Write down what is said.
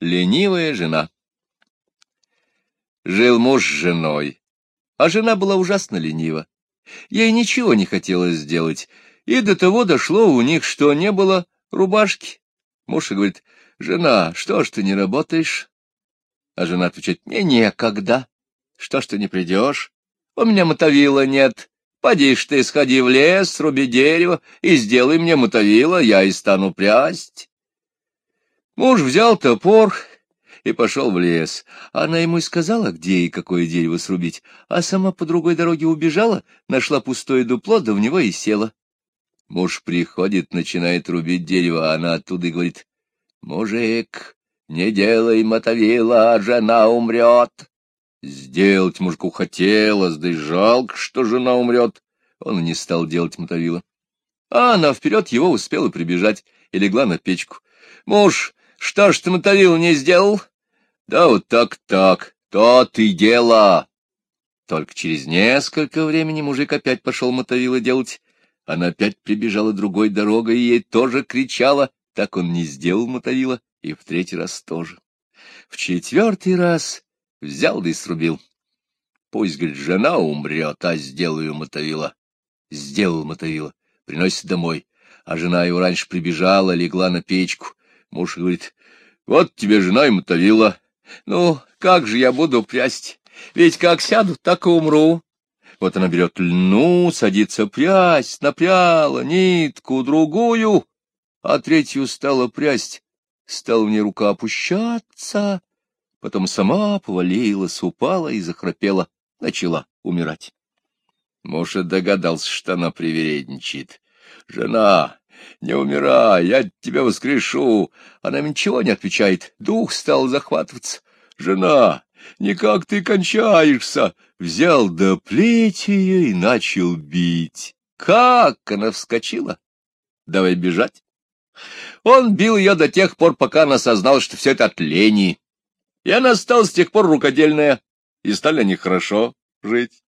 Ленивая жена. Жил муж с женой, а жена была ужасно ленива. Ей ничего не хотелось сделать, и до того дошло у них, что не было рубашки. Муж говорит, жена, что ж ты не работаешь? А жена отвечает, мне некогда. Что ж ты не придешь? У меня мотовила нет. Поди ж ты, сходи в лес, сруби дерево и сделай мне мотовила, я и стану прясть. Муж взял топор и пошел в лес. Она ему и сказала, где и какое дерево срубить, а сама по другой дороге убежала, нашла пустое дупло, да в него и села. Муж приходит, начинает рубить дерево, а она оттуда и говорит, «Мужик, не делай мотовила, жена умрет». Сделать мужику хотелось, да и жалко, что жена умрет. Он не стал делать мотовила. А она вперед его успела прибежать и легла на печку. Муж что ж ты мотовил не сделал? Да вот так-так, то ты дело. Только через несколько времени мужик опять пошел мотовила делать. Она опять прибежала другой дорогой и ей тоже кричала. Так он не сделал мотовила, и в третий раз тоже. В четвертый раз взял да и срубил. Пусть, говорит, жена умрет, а сделаю мотовила. Сделал мотовила, приносит домой. А жена его раньше прибежала, легла на печку. Муж говорит, вот тебе жена и мотовила. Ну, как же я буду прясть? Ведь как сяду, так и умру. Вот она берет льну, садится прясть, напряла нитку, другую, а третью стала прясть. Стала мне рука опущаться, потом сама повалилась, упала и захрапела, начала умирать. Муж догадался, что она привередничает. Жена, не умирай, я тебя воскрешу. Она ничего не отвечает. Дух стал захватываться. Жена, никак ты кончаешься. Взял до плети ее и начал бить. Как она вскочила? Давай бежать. Он бил ее до тех пор, пока она осознала, что все это от лени. И она стала с тех пор рукодельная, и стали они хорошо жить.